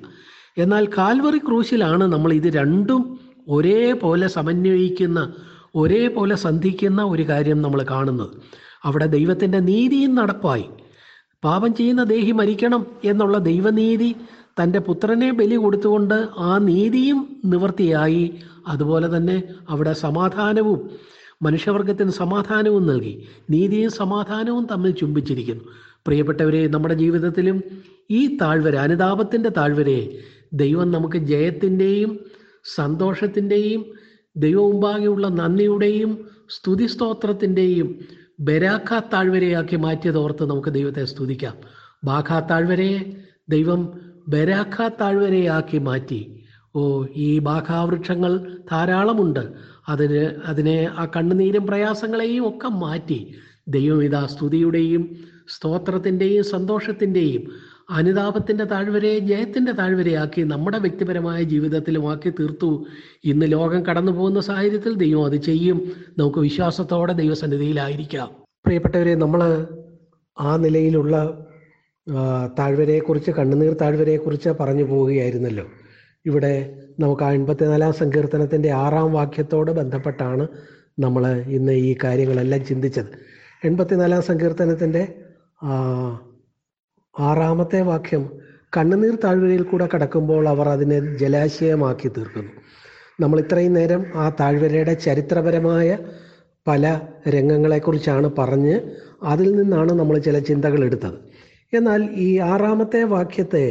A: എന്നാൽ കാൽവറി ക്രൂശിലാണ് നമ്മൾ ഇത് രണ്ടും ഒരേപോലെ സമന്വയിക്കുന്ന ഒരേപോലെ സന്ധിക്കുന്ന ഒരു കാര്യം നമ്മൾ കാണുന്നത്. അവിടെ ദൈവത്തിന്റെ നീതിയും നടപ്പായി. പാപം ചെയ്യുന്ന ദേഹി മരിക്കണം എന്നുള്ള ദൈവനീതി തന്റെ പുത്രനെ ബലി കൊടുത്തുകൊണ്ട് ആ നീതിയും നിവൃത്തിയായി അതുപോലെ തന്നെ അവിടെ സമാധാനവും മനുഷ്യവർഗത്തിന് സമാധാനവും നൽകി. നീതിയും സമാധാനവും തമ്മിൽ ചുംബിച്ചിരിക്കുന്നു. പ്രിയപ്പെട്ടവരെ നമ്മുടെ ജീവിതത്തിലും ഈ താഴ്വര അനുതാപത്തിന്റെ താഴ്വരയെ ദൈവം നമുക്ക് ജയത്തിന്റെയും സന്തോഷത്തിന്റെയും ദൈവമുമ്പാകെയുള്ള നന്ദിയുടെയും സ്തുതി ബരാഖ താഴ്വരയാക്കി മാറ്റിയതോർത്ത് നമുക്ക് ദൈവത്തെ സ്തുതിക്കാം. ബാഖ താഴ്വരയെ ദൈവം ബരാഖ താഴ്വരയാക്കി മാറ്റി. ഓ ഈ ബാഖാവൃക്ഷങ്ങൾ ധാരാളമുണ്ട്. അതിന് അതിനെ ആ കണ്ണുനീരും പ്രയാസങ്ങളെയും ഒക്കെ മാറ്റി ദൈവം ഇതാ സ്തുതിയുടെയും സ്തോത്രത്തിന്റെയും സന്തോഷത്തിന്റെയും അനുതാപത്തിന്റെ താഴ്വരയെ ജയത്തിന്റെ താഴ്വരയാക്കി നമ്മുടെ വ്യക്തിപരമായ ജീവിതത്തിലുമാക്കി തീർത്തു. ഇന്ന് ലോകം കടന്നു പോകുന്ന സാഹചര്യത്തിൽ ദൈവം അത് ചെയ്യും. നമുക്ക് വിശ്വാസത്തോടെ ദൈവസന്നിധിയിലായിരിക്കാം പ്രിയപ്പെട്ടവരെ നമ്മൾ ആ നിലയിലുള്ള താഴ്വരയെക്കുറിച്ച് കണ്ണുനീർ താഴ്വരയെക്കുറിച്ച് പറഞ്ഞു പോവുകയായിരുന്നല്ലോ. ഇവിടെ നമുക്ക് ആ എൺപത്തിനാലാം സങ്കീർത്തനത്തിന്റെ ആറാം വാക്യത്തോട് ബന്ധപ്പെട്ടാണ് നമ്മൾ ഇന്ന് ഈ കാര്യങ്ങളെല്ലാം ചിന്തിച്ചത്. എൺപത്തിനാലാം സങ്കീർത്തനത്തിന്റെ ആറാമത്തെ വാക്യം കണ്ണുനീർ താഴ്വരയിൽ കൂടെ കടക്കുമ്പോൾ അവർ അതിനെ ജലാശയമാക്കി തീർക്കുന്നു. നമ്മൾ ഇത്രയും നേരം ആ താഴ്വരയുടെ ചരിത്രപരമായ പല രംഗങ്ങളെക്കുറിച്ചാണ് പറഞ്ഞ് അതിൽ നിന്നാണ് നമ്മൾ ചില ചിന്തകൾ എടുത്തത്. എന്നാൽ ഈ ആറാമത്തെ വാക്യത്തെ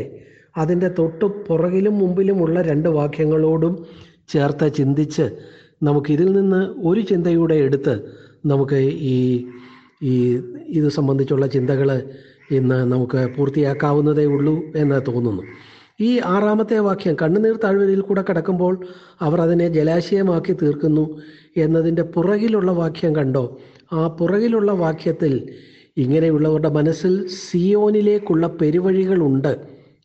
A: അതിന്റെ തൊട്ട് പുറകിലും മുമ്പിലുമുള്ള രണ്ട് വാക്യങ്ങളോടും ചേർത്ത് ചിന്തിച്ച് നമുക്കിതിൽ നിന്ന് ഒരു ചിന്തയൂടെ എടുത്ത് നമുക്ക് ഈ ഈ ഇത് സംബന്ധിച്ചുള്ള ചിന്തകൾ ഇന്ന് നമുക്ക് പൂർത്തിയാക്കാവുന്നതേ ഉള്ളൂ എന്ന് തോന്നുന്നു. ഈ ആറാമത്തെ വാക്യം കണ്ണുനീർ താഴ്വരയിൽ കൂടെ കിടക്കുമ്പോൾ അവർ അതിനെ ജലാശയമാക്കി തീർക്കുന്നു എന്നതിന്റെ പുറകിലുള്ള വാക്യം കണ്ടോ? ആ പുറകിലുള്ള വാക്യത്തിൽ ഇങ്ങനെയുള്ളവരുടെ മനസ്സിൽ സിയോനിലേക്കുള്ള പെരുവഴികളുണ്ട്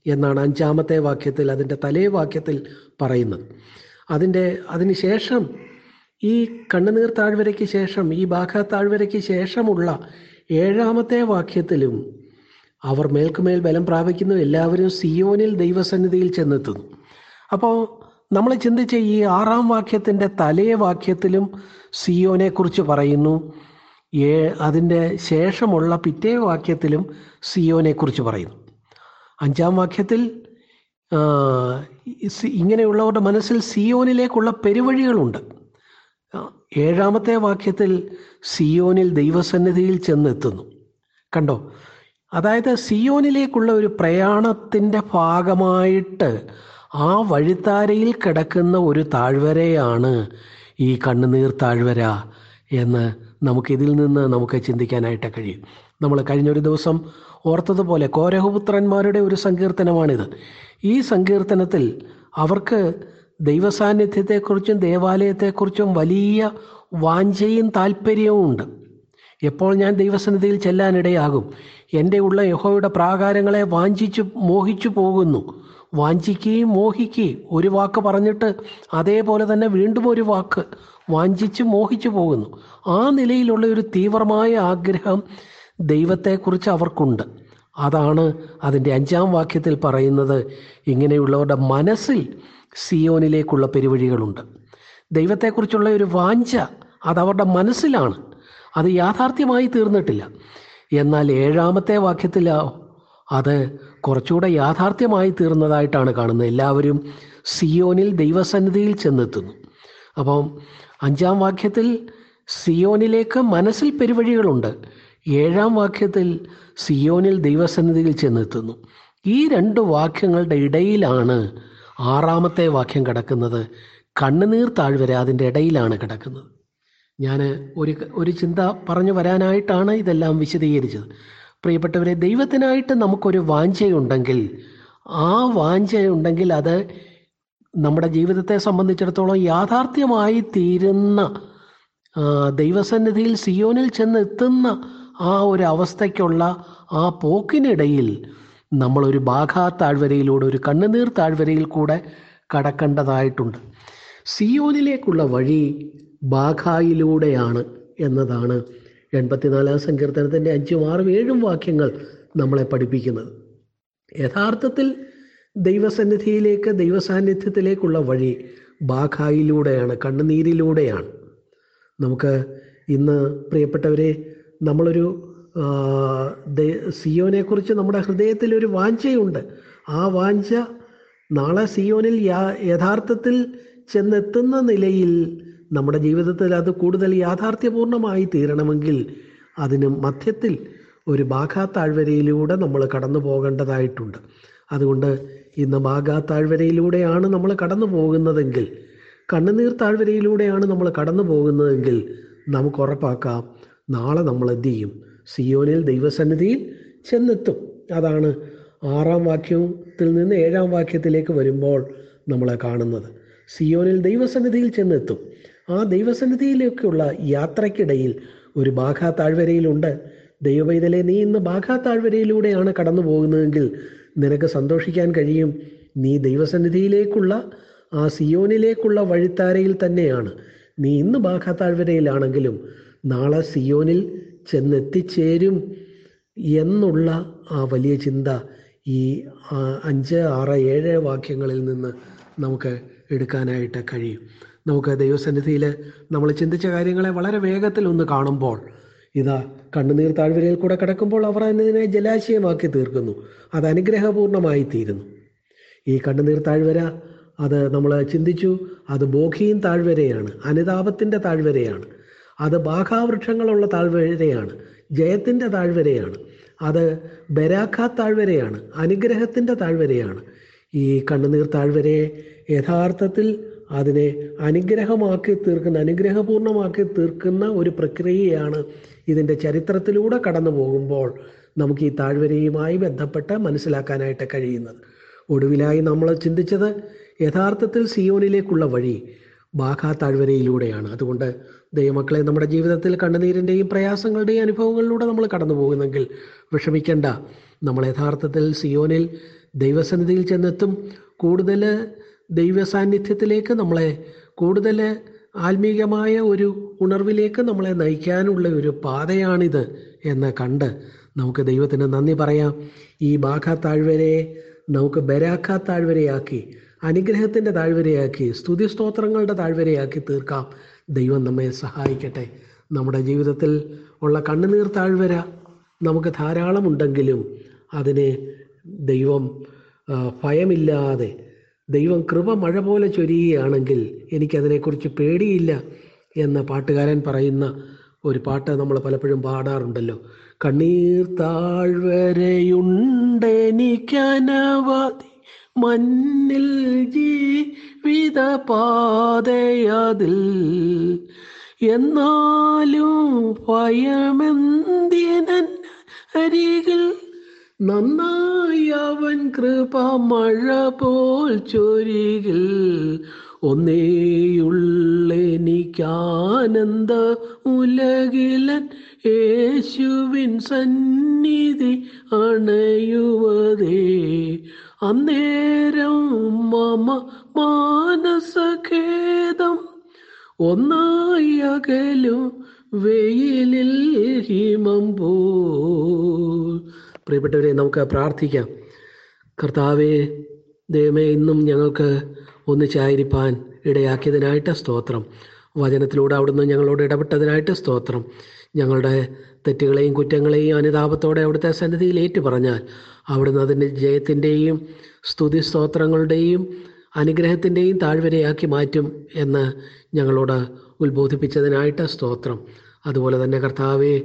A: എന്നാണ് അഞ്ചാമത്തെ വാക്യത്തിൽ അതിന്റെ തലേ വാക്യത്തിൽ പറയുന്നത്. അതിന്റെ അതിനുശേഷം ഈ കണ്ണുനീർ താഴ്വരയ്ക്ക് ശേഷം ഈ ബാഖ താഴ്വരയ്ക്ക് ശേഷമുള്ള ഏഴാമത്തെ വാക്യത്തിലും അവർ മേൽക്കുമേൽ ബലം പ്രാപിക്കുന്നു എല്ലാവരും സിയോനിൽ ദൈവസന്നിധിയിൽ ചെന്നെത്തുന്നു. അപ്പോൾ നമ്മൾ ചിന്തിച്ച ഈ ആറാം വാക്യത്തിന്റെ തലേ വാക്യത്തിലും സിയോനെ കുറിച്ച് പറയുന്നു. ഏ അതിന്റെ ശേഷമുള്ള പിറ്റേ വാക്യത്തിലും സിയോനെ കുറിച്ച് പറയുന്നു. അഞ്ചാം വാക്യത്തിൽ ഇങ്ങനെയുള്ളവരുടെ മനസ്സിൽ സിയോനിലേക്കുള്ള പെരുവഴികളുണ്ട്. ഏഴാമത്തെ വാക്യത്തിൽ സിയോനിൽ ദൈവസന്നിധിയിൽ ചെന്നെത്തുന്നു. കണ്ടോ? അതായത് സിയോനിലേക്കുള്ള ഒരു പ്രയാണത്തിന്റെ ഭാഗമായിട്ട് ആ വഴിത്താരയിൽ കിടക്കുന്ന ഒരു താഴ്വരയാണ് ഈ കണ്ണുനീർ താഴ്വര എന്ന് നമുക്കിതിൽ നിന്ന് നമുക്ക് ചിന്തിക്കാനായിട്ട് കഴിയും. നമ്മൾ കഴിഞ്ഞൊരു ദിവസം ഓർത്തതുപോലെ കോരഹപുത്രന്മാരുടെ ഒരു സങ്കീർത്തനമാണിത്. ഈ സങ്കീർത്തനത്തിൽ അവർക്ക് ദൈവസാന്നിധ്യത്തെക്കുറിച്ചും ദേവാലയത്തെക്കുറിച്ചും വലിയ വാഞ്ചയും താല്പര്യവും ഉണ്ട് എപ്പോൾ ഞാൻ ദൈവസന്നിധിയിൽ ചെല്ലാനിടയാകും? എന്റെ ഉള്ള യഹോയുടെ പ്രാകാരങ്ങളെ വാഞ്ചിച്ചു മോഹിച്ചു പോകുന്നു. വാഞ്ചിക്കുകയും മോഹിക്കുകയും ഒരു വാക്ക് പറഞ്ഞിട്ട് അതേപോലെ തന്നെ വീണ്ടും ഒരു വാക്ക് വാഞ്ചിച്ച് മോഹിച്ചു പോകുന്നു. ആ നിലയിലുള്ള ഒരു തീവ്രമായ ആഗ്രഹം ദൈവത്തെക്കുറിച്ച് അവർക്കുണ്ട്. അതാണ് അതിന്റെ അഞ്ചാം വാക്യത്തിൽ പറയുന്നത്. ഇങ്ങനെയുള്ളവരുടെ മനസ്സിൽ സിയോനിലേക്കുള്ള പെരുവഴികളുണ്ട്. ദൈവത്തെക്കുറിച്ചുള്ള ഒരു വാഞ്ച അതവരുടെ മനസ്സിലാണ്. അത് യാഥാർത്ഥ്യമായി തീർന്നിട്ടില്ല. എന്നാൽ ഏഴാമത്തെ വാക്യത്തിലോ അത് കുറച്ചുകൂടെ യാഥാർത്ഥ്യമായി തീർന്നതായിട്ടാണ് കാണുന്നത്. എല്ലാവരും സിയോനിൽ ദൈവസന്നിധിയിൽ ചെന്നെത്തുന്നു. അപ്പം അഞ്ചാം വാക്യത്തിൽ സിയോനിലേക്ക് മനസ്സിൽ പെരുവഴികളുണ്ട്. ഏഴാം വാക്യത്തിൽ സിയോനിൽ ദൈവസന്നിധിയിൽ ചെന്നെത്തുന്നു. ഈ രണ്ട് വാക്യങ്ങളുടെ ഇടയിലാണ് ആറാമത്തെ വാക്യം കിടക്കുന്നത്. കണ്ണുനീർ താഴ്വര അതിന്റെ ഇടയിലാണ് കിടക്കുന്നത്. ഞാൻ ഒരു ഒരു ചിന്ത പറഞ്ഞു വരാനായിട്ടാണ് ഇതെല്ലാം വിശദീകരിച്ചത്. പ്രിയപ്പെട്ടവരെ ദൈവത്തിനായിട്ട് നമുക്കൊരു വാഞ്ചയുണ്ടെങ്കിൽ ആ വാഞ്ചയുണ്ടെങ്കിൽ അത് നമ്മുടെ ജീവിതത്തെ സംബന്ധിച്ചിടത്തോളം യാഥാർത്ഥ്യമായി തീരുന്ന ദൈവസന്നിധിയിൽ സിയോനിൽ ചെന്ന് എത്തുന്ന ആ ഒരു അവസ്ഥയ്ക്കുള്ള ആ പോക്കിനിടയിൽ നമ്മളൊരു ബാഘാ താഴ്വരയിലൂടെ ഒരു കണ്ണുനീർ താഴ്വരയിൽ കൂടെ കടക്കേണ്ടതായിട്ടുണ്ട്. സിയോനിലേക്കുള്ള വഴി ബാഘായിലൂടെയാണ് എന്നതാണ് എൺപത്തിനാലാം സങ്കീർത്തനത്തിന്റെ അഞ്ചും ആറും ഏഴും വാക്യങ്ങൾ നമ്മളെ പഠിപ്പിക്കുന്നത്. യഥാർത്ഥത്തിൽ ദൈവസന്നിധിയിലേക്ക് ദൈവസാന്നിധ്യത്തിലേക്കുള്ള വഴി ബാഖായിലൂടെയാണ് കണ്ണുനീരിലൂടെയാണ്. നമുക്ക് ഇന്ന് പ്രിയപ്പെട്ടവരെ നമ്മളൊരു സിയോനെക്കുറിച്ച് നമ്മുടെ ഹൃദയത്തിൽ ഒരു വാഞ്ചയുണ്ട്. ആ വാഞ്ച നാളെ സിയോനിൽ യഥാർത്ഥത്തിൽ ചെന്നെത്തുന്ന നിലയിൽ നമ്മുടെ ജീവിതത്തിൽ അത് കൂടുതൽ യാഥാർത്ഥ്യപൂർണമായി തീരണമെങ്കിൽ അതിന് മധ്യത്തിൽ ഒരു ബാഘാ താഴ്വരയിലൂടെ നമ്മൾ കടന്നു പോകേണ്ടതായിട്ടുണ്ട്. അതുകൊണ്ട് ഇന്ന് ബാഘാ താഴ്വരയിലൂടെയാണ് നമ്മൾ കടന്നു പോകുന്നതെങ്കിൽ കണ്ണുനീർ താഴ്വരയിലൂടെയാണ് നമ്മൾ കടന്നു പോകുന്നതെങ്കിൽ നമുക്ക് ഉറപ്പാക്കാം നാളെ നമ്മൾ എന്ത് ചെയ്യും? സിയോനിൽ ദൈവസന്നിധിയിൽ ചെന്നെത്തും. അതാണ് ആറാം വാക്യത്തിൽ നിന്ന് ഏഴാം വാക്യത്തിലേക്ക് വരുമ്പോൾ നമ്മൾ കാണുന്നത്. സിയോനിൽ ദൈവസന്നിധിയിൽ ചെന്നെത്തും. ആ ദൈവസന്നിധിയിലേക്കുള്ള യാത്രയ്ക്കിടയിൽ ഒരു ബാഘാ താഴ്വരയിലുണ്ട് ദൈവവൈതലെ നീ ഇന്ന് ബാഘാ താഴ്വരയിലൂടെയാണ് കടന്നു പോകുന്നതെങ്കിൽ നിനക്ക് സന്തോഷിക്കാൻ കഴിയും. നീ ദൈവസന്നിധിയിലേക്കുള്ള ആ സിയോനിലേക്കുള്ള വഴിത്താരയിൽ തന്നെയാണ്. നീ ഇന്ന് ബാഘാ താഴ്വരയിലാണെങ്കിലും നാളെ സിയോനിൽ ചെന്നെത്തിച്ചേരും എന്നുള്ള ആ വലിയ ചിന്ത ഈ അഞ്ച് ആറ് ഏഴ് വാക്യങ്ങളിൽ നിന്ന് നമുക്ക് എടുക്കാനായിട്ട് കഴിയും. നമുക്ക് ദൈവസന്നിധിയിൽ നമ്മൾ ചിന്തിച്ച കാര്യങ്ങളെ വളരെ വേഗത്തിൽ ഒന്ന് കാണുമ്പോൾ ഇതാ കണ്ണുനീർ താഴ്വരയിൽ കൂടെ കിടക്കുമ്പോൾ അവർ അതിനെ ജലാശയമാക്കി തീർക്കുന്നു. അത് അനുഗ്രഹപൂർണമായി തീരുന്നു. ഈ കണ്ണുനീർ താഴ്വര അത് നമ്മൾ ചിന്തിച്ചു അത് ബോഖീൻ താഴ്വരയാണ് അനുതാപത്തിന്റെ താഴ്വരയാണ്. അത് ബാഘാവൃക്ഷങ്ങളുള്ള താഴ്വരയാണ് ജയത്തിന്റെ താഴ്വരയാണ്. അത് ബരാഖ താഴ്വരയാണ് അനുഗ്രഹത്തിന്റെ താഴ്വരയാണ്. ഈ കണ്ണുനീർ താഴ്വരയെ യഥാർത്ഥത്തിൽ അതിനെ അനുഗ്രഹമാക്കി തീർക്കുന്ന അനുഗ്രഹപൂർണമാക്കി തീർക്കുന്ന ഒരു പ്രക്രിയയാണ് ഇതിന്റെ ചരിത്രത്തിലൂടെ കടന്നു പോകുമ്പോൾ നമുക്ക് ഈ താഴ്വരയുമായി ബന്ധപ്പെട്ട് മനസ്സിലാക്കാനായിട്ട് കഴിയുന്നത്. ഒടുവിലായി നമ്മൾ ചിന്തിച്ചത് യഥാർത്ഥത്തിൽ സിയോനിലേക്കുള്ള വഴി ബാഖാ താഴ്വരയിലൂടെയാണ്. അതുകൊണ്ട് ദൈവമക്കളെ നമ്മുടെ ജീവിതത്തിൽ കണ്ണുനീരിന്റെയും പ്രയാസങ്ങളുടെയും അനുഭവങ്ങളിലൂടെ നമ്മൾ കടന്നു പോകുന്നെങ്കിൽ വിഷമിക്കേണ്ട. നമ്മൾ യഥാർത്ഥത്തിൽ സിയോനിൽ ദൈവസന്നിധിയിൽ ചെന്നെത്തും. കൂടുതൽ ദൈവ സാന്നിധ്യത്തിലേക്ക് നമ്മളെ കൂടുതൽ ആത്മീകമായ ഒരു ഉണർവിലേക്ക് നമ്മളെ നയിക്കാനുള്ള ഒരു പാതയാണിത് എന്ന് കണ്ട് നമുക്ക് ദൈവത്തിന് നന്ദി പറയാം. ഈ ബാഖ താഴ്വരയെ നമുക്ക് ബരാഖ താഴ്വരയാക്കി അനുഗ്രഹത്തിന്റെ താഴ്വരയാക്കി സ്തുതി സ്തോത്രങ്ങളുടെ താഴ്വരയാക്കി തീർക്കാം. ദൈവം നമ്മെ സഹായിക്കട്ടെ. നമ്മുടെ ജീവിതത്തിൽ ഉള്ള കണ്ണുനീർ താഴ്വര നമുക്ക് ധാരാളമുണ്ടെങ്കിലും അതിനെ ദൈവം ഭയമില്ലാതെ ദൈവം കൃപ മഴ പോലെ ചൊരിയുകയാണെങ്കിൽ എനിക്കതിനെക്കുറിച്ച് പേടിയില്ല എന്ന പാട്ടുകാരൻ പറയുന്ന ഒരു പാട്ട് നമ്മൾ പലപ്പോഴും പാടാറുണ്ടല്ലോ. കണ്ണീർ താഴ്വരയുണ്ടെനിക്കനവധി മണ്ണിൽ ജീവിത പാതയതിൽ എന്നാലും ഭയമെന്തിയനൻ അരികിൽ? നന്നായി അവൻ കൃപ മഴ പോൽ ചൊരികിൽ. ഒന്നേയുള്ളെനിക്കാനന്ദ ഉലകിലൻ യേശുവിൻ സന്നിധി അണയുവതേ. അന്നേരം മമ മാനസഖേദം ഒന്നായി അകലും വെയിലിൽ ഹിമം പോ പ്രിയപ്പെട്ടവരെ നമുക്ക് പ്രാർത്ഥിക്കാം. കർത്താവെ ദൈവമേ ഇന്നും ഞങ്ങൾക്ക് ഒന്നിച്ചായിരിക്കാൻ ഇടയാക്കിയതിനായിട്ട് സ്തോത്രം. വചനത്തിലൂടെ അവിടുന്ന് ഞങ്ങളോട് ഇടപെട്ടതിനായിട്ട് സ്തോത്രം. ഞങ്ങളുടെ തെറ്റുകളെയും കുറ്റങ്ങളെയും അനുതാപത്തോടെ അവിടുത്തെ സന്നിധിയിൽ ഏറ്റുപറഞ്ഞാൽ അവിടുന്ന് അതിന്റെ ജയത്തിന്റെയും സ്തുതി സ്തോത്രങ്ങളുടെയും അനുഗ്രഹത്തിന്റെയും താഴ്വരയാക്കി മാറ്റും എന്ന് ഞങ്ങളോട് ഉത്ബോധിപ്പിച്ചതിനായിട്ട് സ്തോത്രം. അതുപോലെ തന്നെ കർത്താവെ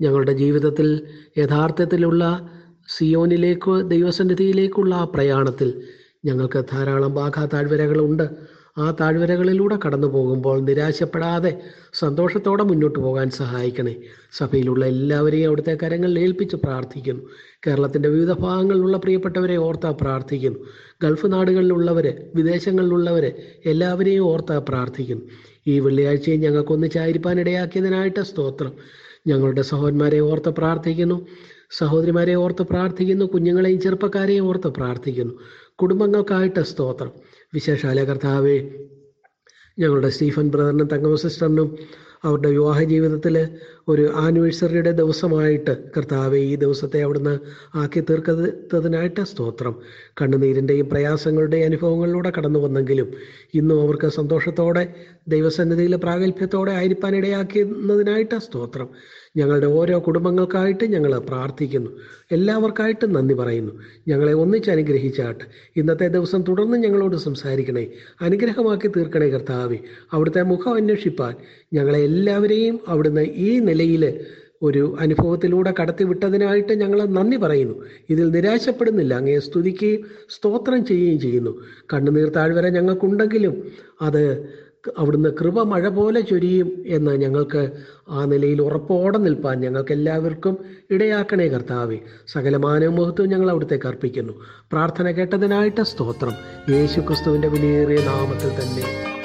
A: ഞങ്ങളുടെ ജീവിതത്തിൽ യഥാർത്ഥത്തിലുള്ള സിയോനിലേക്ക് ദൈവസന്നിധിയിലേക്കുള്ള ആ പ്രയാണത്തിൽ ഞങ്ങൾക്ക് ധാരാളം ബാഘ താഴ്വരകളുണ്ട്. ആ താഴ്വരകളിലൂടെ കടന്നു പോകുമ്പോൾ നിരാശപ്പെടാതെ സന്തോഷത്തോടെ മുന്നോട്ട് പോകാൻ സഹായിക്കണേ. സഭയിലുള്ള എല്ലാവരെയും അവിടുത്തെ കരങ്ങളിൽ ഏൽപ്പിച്ച് പ്രാർത്ഥിക്കുന്നു. കേരളത്തിന്റെ വിവിധ ഭാഗങ്ങളിലുള്ള പ്രിയപ്പെട്ടവരെ ഓർത്താ പ്രാർത്ഥിക്കുന്നു. ഗൾഫ് നാടുകളിലുള്ളവർ വിദേശങ്ങളിലുള്ളവർ എല്ലാവരെയും ഓർത്താ പ്രാർത്ഥിക്കുന്നു. ഈ വെള്ളിയാഴ്ചയും ഞങ്ങൾക്ക് ഒന്നിച്ചായിരിക്കാൻ ഇടയാക്കിയതിനായിട്ട് സ്തോത്രം. ഞങ്ങളുടെ സഹോദരന്മാരെ ഓർത്ത് പ്രാർത്ഥിക്കുന്നു. സഹോദരിമാരെ ഓർത്ത് പ്രാർത്ഥിക്കുന്നു. കുഞ്ഞുങ്ങളെയും ചെറുപ്പക്കാരെയും ഓർത്ത് പ്രാർത്ഥിക്കുന്നു. കുടുംബങ്ങൾക്കായിട്ട് സ്തോത്രം. വിശേഷാല കർത്താവെ ഞങ്ങളുടെ സ്റ്റീഫൻ ബ്രദറിനും തങ്കമ സിസ്റ്ററിനും അവരുടെ വിവാഹ ജീവിതത്തിൽ ഒരു ആനിവേഴ്സറിയുടെ ദിവസമായിട്ട് കർത്താവെ ഈ ദിവസത്തെ അവിടുന്ന് ആക്കി തീർക്കത്തതിനായിട്ട് സ്തോത്രം. കണ്ണുനീരിന്റെയും പ്രയാസങ്ങളുടെയും അനുഭവങ്ങളിലൂടെ കടന്നു വന്നെങ്കിലും ഇന്നും അവർക്ക് സന്തോഷത്തോടെ ദൈവസന്നിധിയിലെ പ്രാഗൽഭ്യത്തോടെ ആയിരിക്കാൻ ഇടയാക്കുന്നതിനായിട്ട് സ്തോത്രം. ഞങ്ങളുടെ ഓരോ കുടുംബങ്ങൾക്കായിട്ട് ഞങ്ങൾ പ്രാർത്ഥിക്കുന്നു. എല്ലാവർക്കായിട്ടും നന്ദി പറയുന്നു. ഞങ്ങളെ ഒന്നിച്ച് അനുഗ്രഹിച്ചാട്ട്. ഇന്നത്തെ ദിവസം തുടർന്ന് ഞങ്ങളോട് സംസാരിക്കണേ. അനുഗ്രഹമാക്കി തീർക്കണേ കർത്താവെ. അവിടുത്തെ മുഖം അന്വേഷിപ്പാൻ ഞങ്ങളെ എല്ലാവരെയും അവിടുന്ന് ഈ നിലയിൽ ഒരു അനുഭവത്തിലൂടെ കടത്തിവിട്ടതിനായിട്ട് ഞങ്ങൾ നന്ദി പറയുന്നു. ഇതിൽ നിരാശപ്പെടുന്നില്ല. അങ്ങയെ സ്തുതിക്കുകയും സ്തോത്രം ചെയ്യുകയും ചെയ്യുന്നു. കണ്ണുനീർ താഴ്വര ഞങ്ങൾക്കുണ്ടെങ്കിലും അത് അവിടുന്ന് കൃപ മഴ പോലെ ചൊരിയും എന്ന് ഞങ്ങൾക്ക് ആ നിലയിൽ ഉറപ്പോടെ നിൽപ്പാൻ ഞങ്ങൾക്ക് എല്ലാവർക്കും ഇടയാക്കണേ കർത്താവെ. സകലമാനവും മഹത്വം ഞങ്ങൾ അവിടുത്തേക്ക് അർപ്പിക്കുന്നു. പ്രാർത്ഥന കേട്ടതിനായിട്ട് സ്തോത്രം. യേശു ക്രിസ്തുവിന്റെ വിലയേറിയ നാമത്തിൽ തന്നെ.